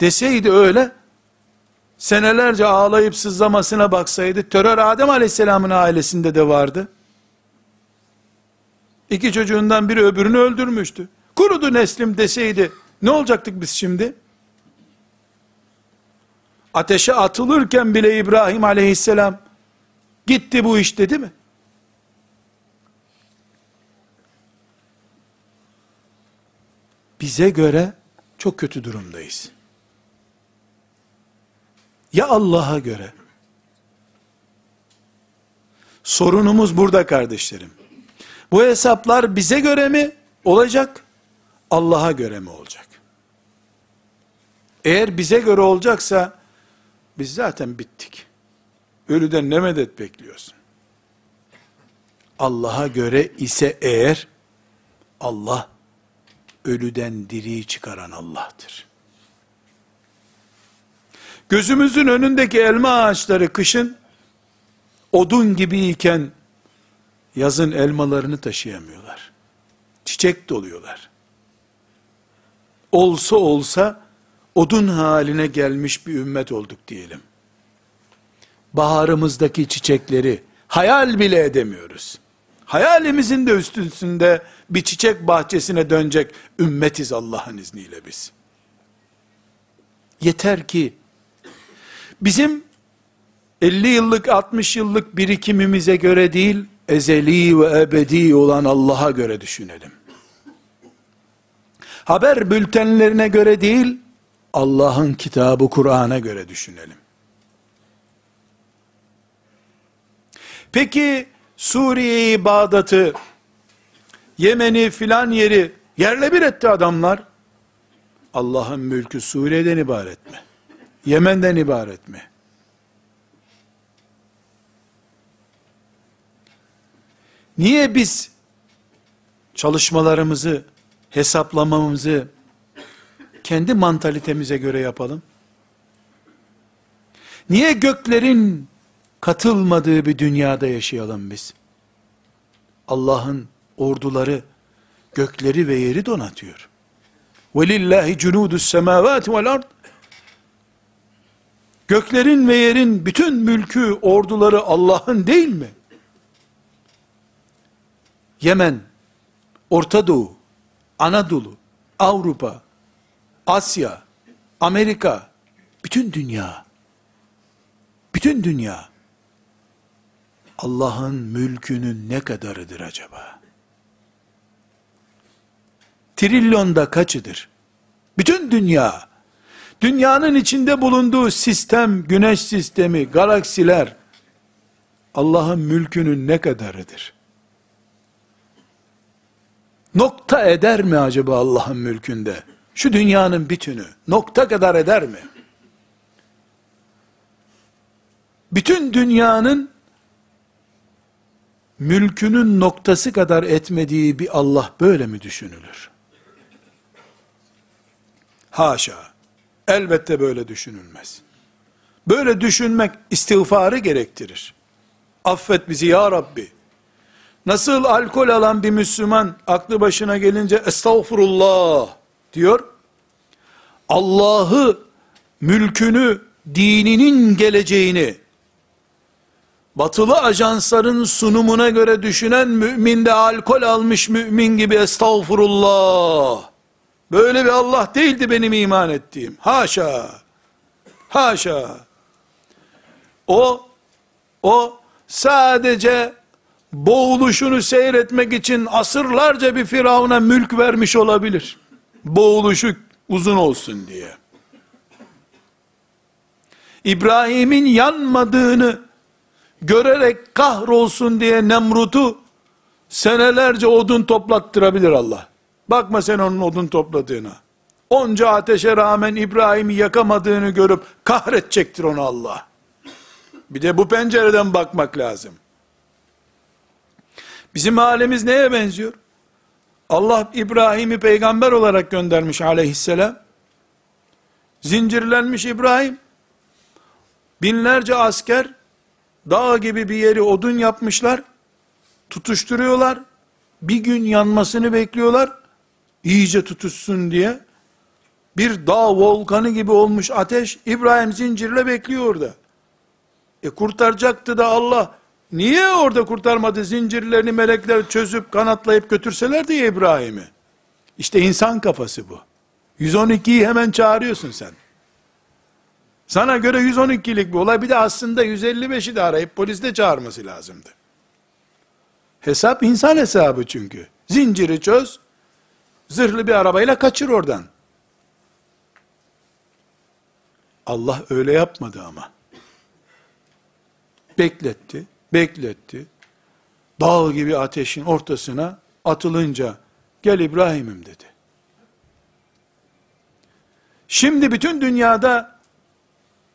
Deseydi öyle, senelerce ağlayıp sızlamasına baksaydı, terör Adem aleyhisselamın ailesinde de vardı. İki çocuğundan biri öbürünü öldürmüştü. Kurudu neslim deseydi, ne olacaktık biz şimdi? Ateşe atılırken bile İbrahim aleyhisselam, Gitti bu iş dedi mi? Bize göre çok kötü durumdayız. Ya Allah'a göre? Sorunumuz burada kardeşlerim. Bu hesaplar bize göre mi olacak? Allah'a göre mi olacak? Eğer bize göre olacaksa biz zaten bittik. Ölüden ne medet bekliyorsun? Allah'a göre ise eğer, Allah, ölüden diriyi çıkaran Allah'tır. Gözümüzün önündeki elma ağaçları kışın, odun gibiyken, yazın elmalarını taşıyamıyorlar. Çiçek doluyorlar. Olsa olsa, odun haline gelmiş bir ümmet olduk diyelim baharımızdaki çiçekleri hayal bile edemiyoruz. Hayalimizin de üstünde bir çiçek bahçesine dönecek ümmetiz Allah'ın izniyle biz. Yeter ki bizim 50 yıllık 60 yıllık birikimimize göre değil ezeli ve ebedi olan Allah'a göre düşünelim. Haber bültenlerine göre değil Allah'ın kitabı Kur'an'a göre düşünelim. Peki Suriye'yi, Bağdat'ı, Yemen'i filan yeri yerle bir etti adamlar. Allah'ın mülkü Suriye'den ibaret mi? Yemen'den ibaret mi? Niye biz çalışmalarımızı, hesaplamamızı kendi mantalitemize göre yapalım? Niye göklerin katılmadığı bir dünyada yaşayalım biz? Allah'ın orduları gökleri ve yeri donatıyor. وَلِلَّهِ جُنُودُ السَّمَاوَاتِ وَالْاَرْضِ Göklerin ve yerin bütün mülkü, orduları Allah'ın değil mi? Yemen, Orta Doğu, Anadolu, Avrupa, Asya, Amerika, bütün dünya, bütün dünya, Allah'ın mülkünün ne kadarıdır acaba? Trilyonda kaçıdır? Bütün dünya, dünyanın içinde bulunduğu sistem, güneş sistemi, galaksiler, Allah'ın mülkünün ne kadarıdır? Nokta eder mi acaba Allah'ın mülkünde? Şu dünyanın bütünü, nokta kadar eder mi? Bütün dünyanın mülkünün noktası kadar etmediği bir Allah böyle mi düşünülür? Haşa. Elbette böyle düşünülmez. Böyle düşünmek istiğfarı gerektirir. Affet bizi ya Rabbi. Nasıl alkol alan bir Müslüman aklı başına gelince estağfurullah diyor. Allah'ı, mülkünü, dininin geleceğini, batılı ajansların sunumuna göre düşünen mümin de alkol almış mümin gibi estağfurullah. Böyle bir Allah değildi benim iman ettiğim. Haşa. Haşa. O, o sadece boğuluşunu seyretmek için asırlarca bir firavuna mülk vermiş olabilir. Boğuluşu uzun olsun diye. İbrahim'in yanmadığını görerek kahrolsun diye Nemrut'u senelerce odun toplattırabilir Allah. Bakma sen onun odun topladığına. Onca ateşe rağmen İbrahim'i yakamadığını görüp kahredecektir onu Allah. Bir de bu pencereden bakmak lazım. Bizim halimiz neye benziyor? Allah İbrahim'i peygamber olarak göndermiş aleyhisselam. Zincirlenmiş İbrahim. Binlerce asker dağ gibi bir yeri odun yapmışlar. Tutuşturuyorlar. Bir gün yanmasını bekliyorlar. İyice tutuşsun diye. Bir dağ volkanı gibi olmuş ateş İbrahim zincirle bekliyor orada. E kurtaracaktı da Allah Niye orada kurtarmadı zincirlerini melekler çözüp kanatlayıp götürseler diye İbrahim'i. İşte insan kafası bu. 112'yi hemen çağırıyorsun sen. Sana göre 112'lik bir olay bir de aslında 155'i de arayıp poliste çağırması lazımdı. Hesap insan hesabı çünkü. Zinciri çöz, zırhlı bir arabayla kaçır oradan. Allah öyle yapmadı ama. Bekletti bekletti. Dağ gibi ateşin ortasına atılınca gel İbrahim'im dedi. Şimdi bütün dünyada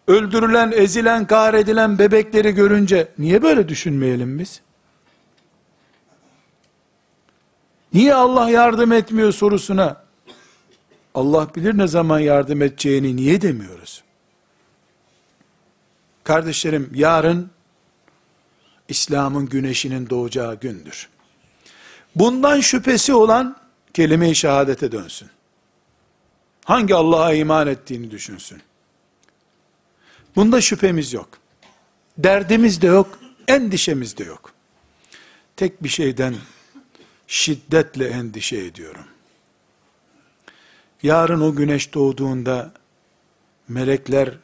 öldürülen, ezilen, kahredilen bebekleri görünce niye böyle düşünmeyelim biz? Niye Allah yardım etmiyor sorusuna Allah bilir ne zaman yardım edeceğini niye demiyoruz? Kardeşlerim yarın İslam'ın güneşinin doğacağı gündür. Bundan şüphesi olan kelime-i şehadete dönsün. Hangi Allah'a iman ettiğini düşünsün. Bunda şüphemiz yok. Derdimiz de yok, endişemiz de yok. Tek bir şeyden şiddetle endişe ediyorum. Yarın o güneş doğduğunda melekler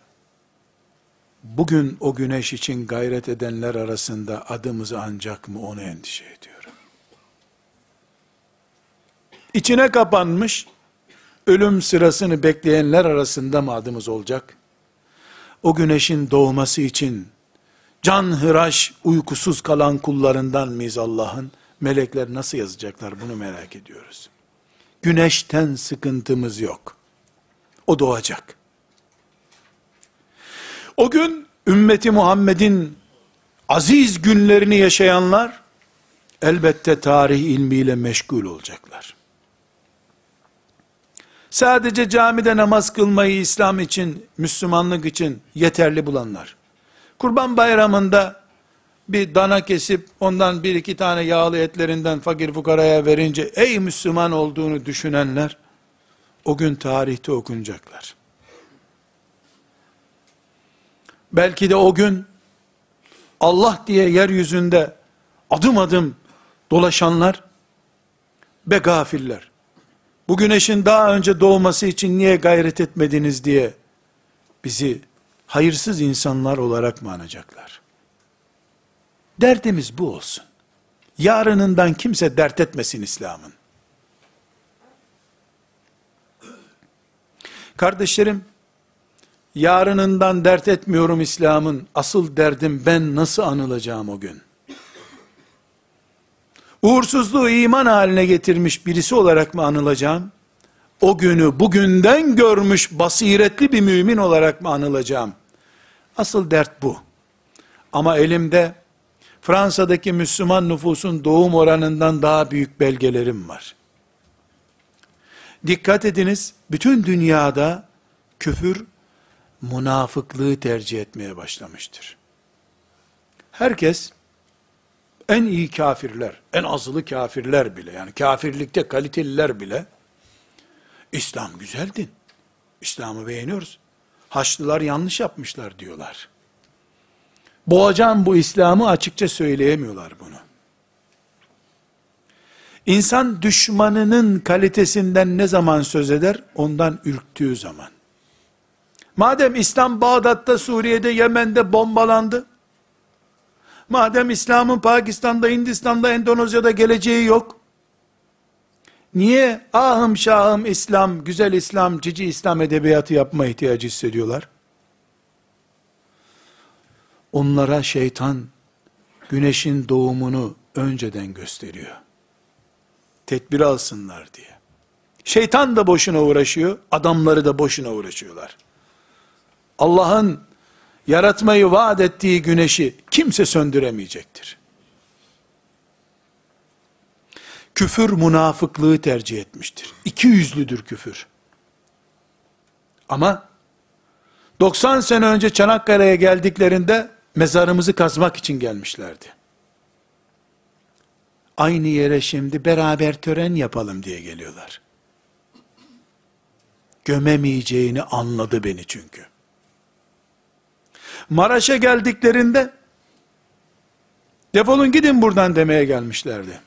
bugün o güneş için gayret edenler arasında adımız ancak mı onu endişe ediyorum. İçine kapanmış, ölüm sırasını bekleyenler arasında mı adımız olacak? O güneşin doğması için can hıraş uykusuz kalan kullarından mıyız Allah'ın? Melekler nasıl yazacaklar bunu merak ediyoruz. Güneşten sıkıntımız yok. O doğacak. O gün ümmeti Muhammed'in aziz günlerini yaşayanlar elbette tarih ilmiyle meşgul olacaklar. Sadece camide namaz kılmayı İslam için, Müslümanlık için yeterli bulanlar. Kurban bayramında bir dana kesip ondan bir iki tane yağlı etlerinden fakir fukaraya verince ey Müslüman olduğunu düşünenler o gün tarihte okunacaklar. Belki de o gün Allah diye yeryüzünde adım adım dolaşanlar ve gafiller. Bu güneşin daha önce doğması için niye gayret etmediniz diye bizi hayırsız insanlar olarak mı anacaklar? Derdimiz bu olsun. Yarınından kimse dert etmesin İslam'ın. Kardeşlerim, yarınından dert etmiyorum İslam'ın, asıl derdim ben nasıl anılacağım o gün. Uğursuzluğu iman haline getirmiş birisi olarak mı anılacağım? O günü bugünden görmüş basiretli bir mümin olarak mı anılacağım? Asıl dert bu. Ama elimde Fransa'daki Müslüman nüfusun doğum oranından daha büyük belgelerim var. Dikkat ediniz, bütün dünyada küfür münafıklığı tercih etmeye başlamıştır. Herkes en iyi kafirler, en azılı kafirler bile yani kafirlikte kaliteliler bile İslam güzel din. İslam'ı beğeniyoruz. Haçlılar yanlış yapmışlar diyorlar. Boğacağım bu İslam'ı açıkça söyleyemiyorlar bunu. İnsan düşmanının kalitesinden ne zaman söz eder? Ondan ürktüğü zaman. Madem İslam Bağdat'ta, Suriye'de, Yemen'de bombalandı, madem İslam'ın Pakistan'da, Hindistan'da, Endonezya'da geleceği yok, niye ahım şahım İslam, güzel İslam, cici İslam edebiyatı yapma ihtiyacı hissediyorlar? Onlara şeytan, güneşin doğumunu önceden gösteriyor. Tedbir alsınlar diye. Şeytan da boşuna uğraşıyor, adamları da boşuna uğraşıyorlar. Allah'ın yaratmayı vaat ettiği güneşi kimse söndüremeyecektir. Küfür münafıklığı tercih etmiştir. İki yüzlüdür küfür. Ama 90 sene önce Çanakkale'ye geldiklerinde mezarımızı kazmak için gelmişlerdi. Aynı yere şimdi beraber tören yapalım diye geliyorlar. Gömemeyeceğini anladı beni çünkü. Maraş'a geldiklerinde defolun gidin buradan demeye gelmişlerdi.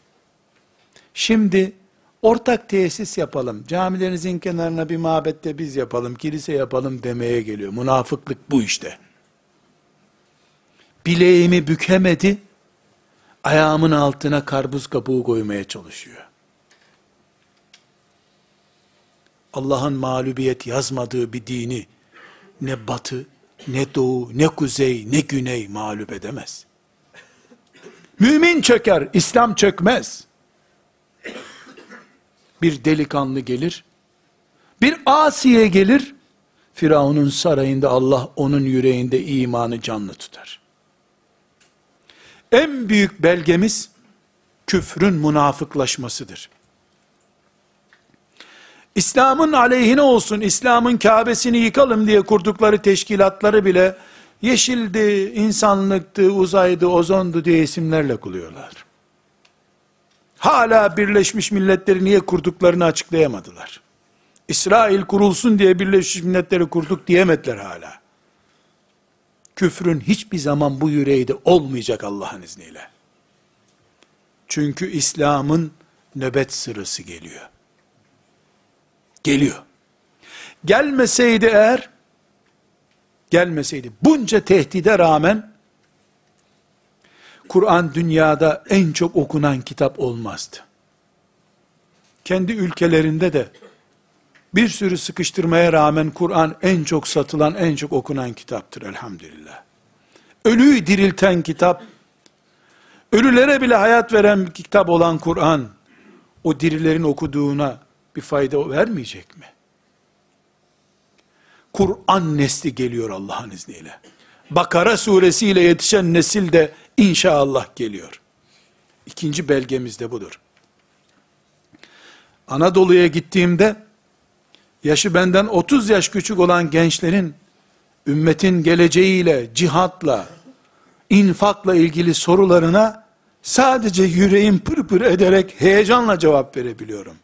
Şimdi ortak tesis yapalım. Camilerinizin kenarına bir mabette biz yapalım, kilise yapalım demeye geliyor. Münafıklık bu işte. Bileğimi bükemedi, ayağımın altına karpuz kabuğu koymaya çalışıyor. Allah'ın mağlubiyet yazmadığı bir dini ne batı, ne doğu, ne kuzey, ne güney mağlup edemez. Mümin çöker, İslam çökmez. Bir delikanlı gelir, bir asiye gelir, Firavun'un sarayında Allah onun yüreğinde imanı canlı tutar. En büyük belgemiz, küfrün münafıklaşmasıdır. İslam'ın aleyhine olsun, İslam'ın Kabe'sini yıkalım diye kurdukları teşkilatları bile yeşildi, insanlıktı, uzaydı, ozondu diye isimlerle kuluyorlar. Hala Birleşmiş Milletleri niye kurduklarını açıklayamadılar. İsrail kurulsun diye Birleşmiş Milletleri kurduk diyemediler hala. Küfrün hiçbir zaman bu yüreğde olmayacak Allah'ın izniyle. Çünkü İslam'ın nöbet sırası geliyor geliyor. Gelmeseydi eğer, gelmeseydi, bunca tehdide rağmen, Kur'an dünyada en çok okunan kitap olmazdı. Kendi ülkelerinde de, bir sürü sıkıştırmaya rağmen Kur'an en çok satılan, en çok okunan kitaptır elhamdülillah. Ölüyü dirilten kitap, ölülere bile hayat veren bir kitap olan Kur'an, o dirilerin okuduğuna bir fayda vermeyecek mi? Kur'an nesli geliyor Allah'ın izniyle. Bakara suresiyle yetişen nesil de inşallah geliyor. İkinci belgemiz de budur. Anadolu'ya gittiğimde, yaşı benden 30 yaş küçük olan gençlerin, ümmetin geleceğiyle, cihatla, infakla ilgili sorularına, sadece yüreğim pırpır ederek heyecanla cevap verebiliyorum.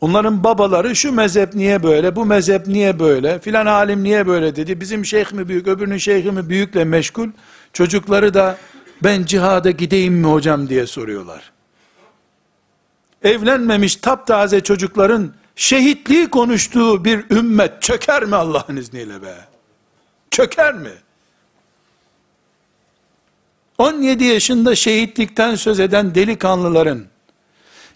Onların babaları şu mezhep niye böyle, bu mezhep niye böyle, filan alim niye böyle dedi. Bizim şeyh mi büyük, öbürünün şeyhi mi büyükle meşgul. Çocukları da ben cihada gideyim mi hocam diye soruyorlar. Evlenmemiş taptaze çocukların şehitliği konuştuğu bir ümmet çöker mi Allah'ın izniyle be? Çöker mi? 17 yaşında şehitlikten söz eden delikanlıların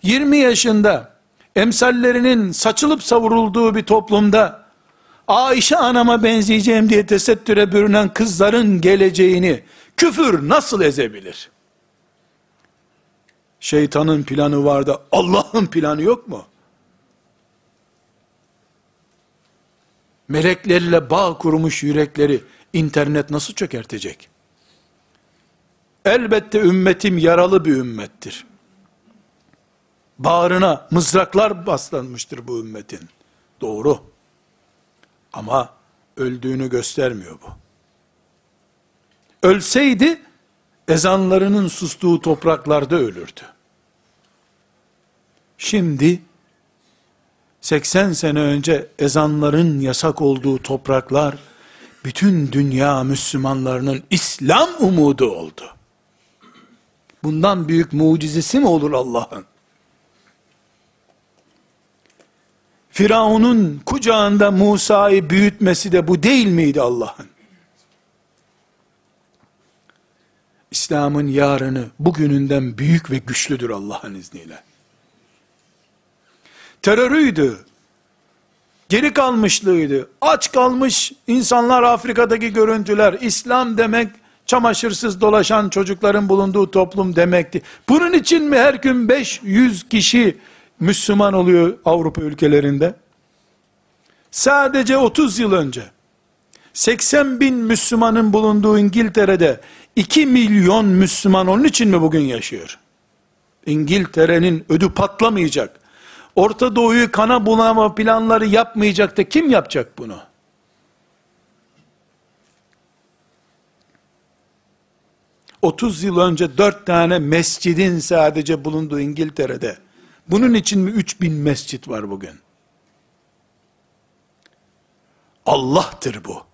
20 yaşında emsallerinin saçılıp savurulduğu bir toplumda Ayşe anama benzeyeceğim diye tesettüre bürünen kızların geleceğini küfür nasıl ezebilir? Şeytanın planı var da Allah'ın planı yok mu? Meleklerle bağ kurmuş yürekleri internet nasıl çökertecek? Elbette ümmetim yaralı bir ümmettir. Bağrına mızraklar baslanmıştır bu ümmetin. Doğru. Ama öldüğünü göstermiyor bu. Ölseydi ezanlarının sustuğu topraklarda ölürdü. Şimdi 80 sene önce ezanların yasak olduğu topraklar bütün dünya Müslümanlarının İslam umudu oldu. Bundan büyük mucizesi mi olur Allah'ın? Firavun'un kucağında Musa'yı büyütmesi de bu değil miydi Allah'ın? İslam'ın yarını bugününden büyük ve güçlüdür Allah'ın izniyle. Terörüydü, geri kalmışlığıydı, aç kalmış insanlar Afrika'daki görüntüler, İslam demek, çamaşırsız dolaşan çocukların bulunduğu toplum demekti. Bunun için mi her gün 500 kişi Müslüman oluyor Avrupa ülkelerinde? Sadece 30 yıl önce 80 bin Müslümanın bulunduğu İngiltere'de 2 milyon Müslüman onun için mi bugün yaşıyor? İngiltere'nin ödü patlamayacak. Orta Doğu'yu kana bulama planları yapmayacak da kim yapacak bunu? Otuz yıl önce dört tane mescidin sadece bulunduğu İngiltere'de bunun için mi 3000 mescit var bugün? Allah'tır bu.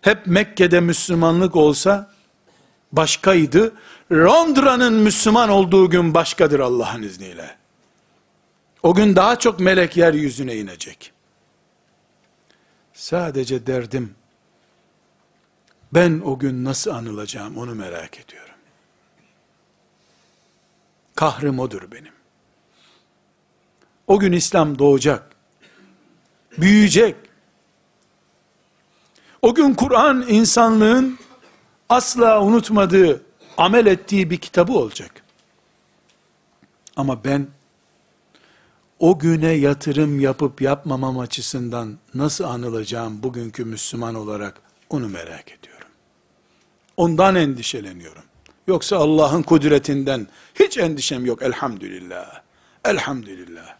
Hep Mekke'de Müslümanlık olsa başkaydı. Londra'nın Müslüman olduğu gün başkadır Allah'ın izniyle. O gün daha çok melek yeryüzüne inecek. Sadece derdim ben o gün nasıl anılacağım onu merak ediyorum. Kahrım odur benim. O gün İslam doğacak. Büyüyecek. O gün Kur'an insanlığın asla unutmadığı, amel ettiği bir kitabı olacak. Ama ben o güne yatırım yapıp yapmamam açısından nasıl anılacağım bugünkü Müslüman olarak onu merak ediyorum. Ondan endişeleniyorum. Yoksa Allah'ın kudretinden hiç endişem yok elhamdülillah. Elhamdülillah.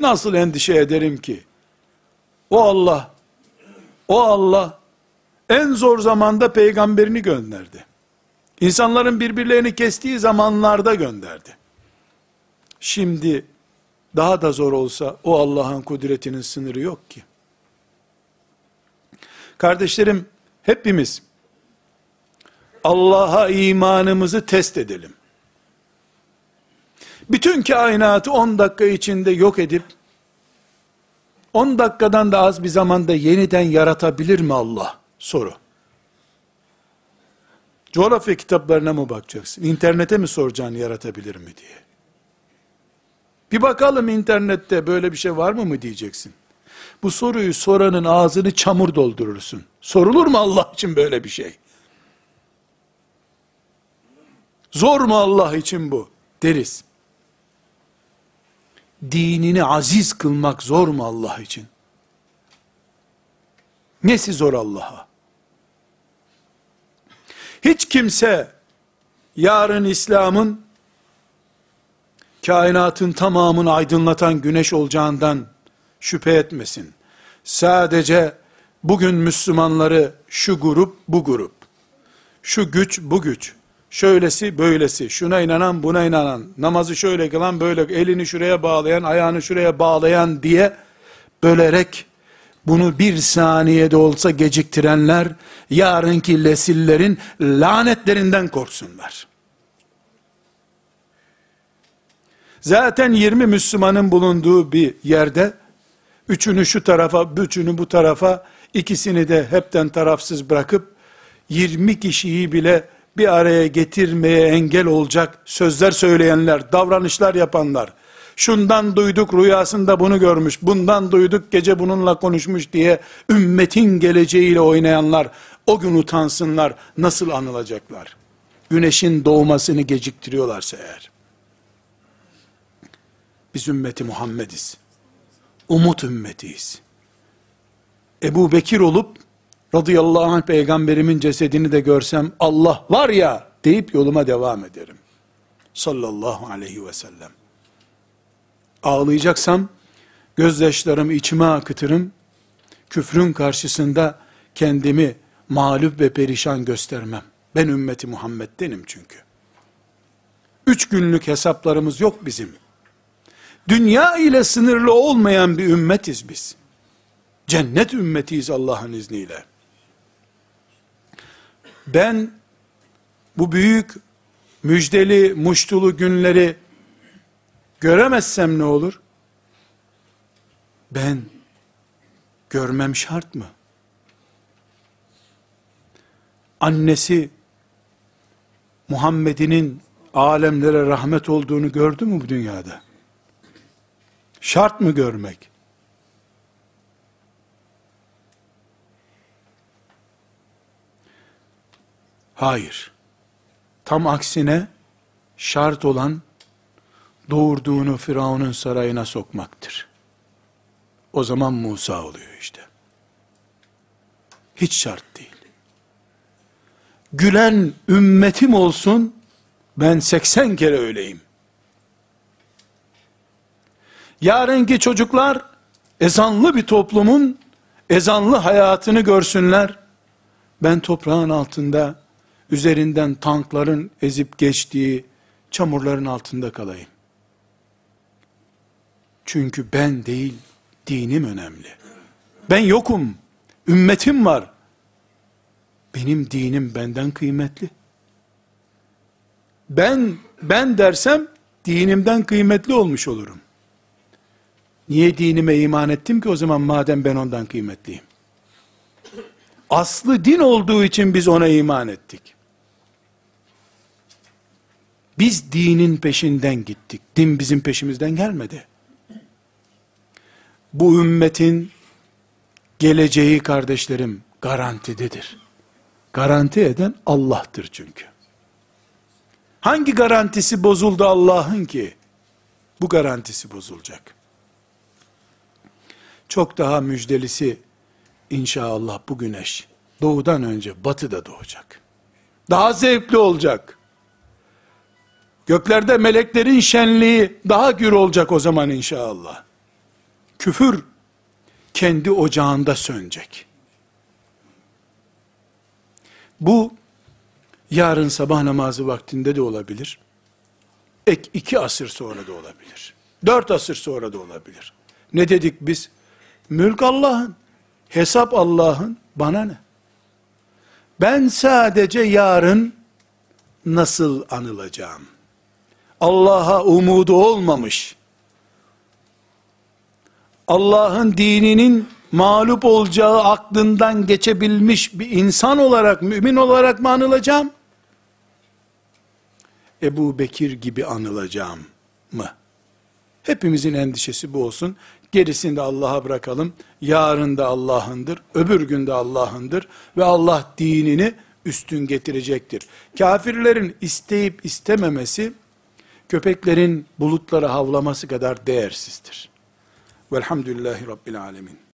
Nasıl endişe ederim ki? O Allah, o Allah en zor zamanda peygamberini gönderdi. İnsanların birbirlerini kestiği zamanlarda gönderdi. Şimdi daha da zor olsa o Allah'ın kudretinin sınırı yok ki. Kardeşlerim hepimiz Allah'a imanımızı test edelim. Bütün kainatı 10 dakika içinde yok edip 10 dakikadan da az bir zamanda yeniden yaratabilir mi Allah? Soru. Coğrafya kitaplarına mı bakacaksın? İnternete mi soracaksın yaratabilir mi diye. Bir bakalım internette böyle bir şey var mı mı diyeceksin. Bu soruyu soranın ağzını çamur doldurursun. Sorulur mu Allah için böyle bir şey? Zor mu Allah için bu? Deriz. Dinini aziz kılmak zor mu Allah için? Nesi zor Allah'a? Hiç kimse yarın İslam'ın kainatın tamamını aydınlatan güneş olacağından şüphe etmesin. Sadece bugün Müslümanları şu grup bu grup, şu güç bu güç, şöylesi böylesi, şuna inanan buna inanan, namazı şöyle kılan böyle, elini şuraya bağlayan, ayağını şuraya bağlayan diye bölerek bunu bir saniyede olsa geciktirenler, yarınki lesillerin lanetlerinden korksunlar. Zaten 20 Müslümanın bulunduğu bir yerde, üçünü şu tarafa, üçünü bu tarafa, ikisini de hepten tarafsız bırakıp, 20 kişiyi bile bir araya getirmeye engel olacak sözler söyleyenler, davranışlar yapanlar, şundan duyduk rüyasında bunu görmüş, bundan duyduk gece bununla konuşmuş diye ümmetin geleceğiyle oynayanlar o gün utansınlar, nasıl anılacaklar? Güneşin doğmasını geciktiriyorlarsa eğer. Biz ümmeti Muhammediz. Umut ümmetiyiz. Ebu Bekir olup radıyallahu anh peygamberimin cesedini de görsem Allah var ya deyip yoluma devam ederim. Sallallahu aleyhi ve sellem. Ağlayacaksam gözyaşlarımı içime akıtırım. Küfrün karşısında kendimi mağlup ve perişan göstermem. Ben ümmeti Muhammed'denim çünkü. Üç günlük hesaplarımız yok bizim. Dünya ile sınırlı olmayan bir ümmetiz biz. Cennet ümmetiyiz Allah'ın izniyle. Ben bu büyük müjdeli, muştulu günleri göremezsem ne olur? Ben görmem şart mı? Annesi Muhammed'inin alemlere rahmet olduğunu gördü mü bu dünyada? Şart mı görmek? Hayır. Tam aksine şart olan doğurduğunu Firavun'un sarayına sokmaktır. O zaman Musa oluyor işte. Hiç şart değil. Gülen ümmetim olsun, ben 80 kere öyleyim. Yarınki çocuklar, ezanlı bir toplumun, ezanlı hayatını görsünler. Ben toprağın altında, üzerinden tankların ezip geçtiği çamurların altında kalayım. Çünkü ben değil, dinim önemli. Ben yokum, ümmetim var. Benim dinim benden kıymetli. Ben, ben dersem, dinimden kıymetli olmuş olurum. Niye dinime iman ettim ki o zaman madem ben ondan kıymetliyim? Aslı din olduğu için biz ona iman ettik. Biz dinin peşinden gittik. Din bizim peşimizden gelmedi. Bu ümmetin geleceği kardeşlerim garantidedir. Garanti eden Allah'tır çünkü. Hangi garantisi bozuldu Allah'ın ki? Bu garantisi bozulacak. Çok daha müjdelisi inşallah bu güneş doğudan önce batıda doğacak. Daha zevkli olacak. Göklerde meleklerin şenliği daha gür olacak o zaman inşallah. Küfür kendi ocağında sönecek. Bu yarın sabah namazı vaktinde de olabilir. Ek iki asır sonra da olabilir. Dört asır sonra da olabilir. Ne dedik biz? Mülk Allah'ın, hesap Allah'ın, bana ne? Ben sadece yarın nasıl anılacağım? Allah'a umudu olmamış, Allah'ın dininin mağlup olacağı aklından geçebilmiş bir insan olarak, mümin olarak mı anılacağım? Ebu Bekir gibi anılacağım mı? Hepimizin endişesi bu olsun. Gerisini de Allah'a bırakalım. Yarın da Allah'ındır, öbür gün de Allah'ındır ve Allah dinini üstün getirecektir. Kafirlerin isteyip istememesi, köpeklerin bulutlara havlaması kadar değersizdir. Velhamdülillahi Rabbil Alemin.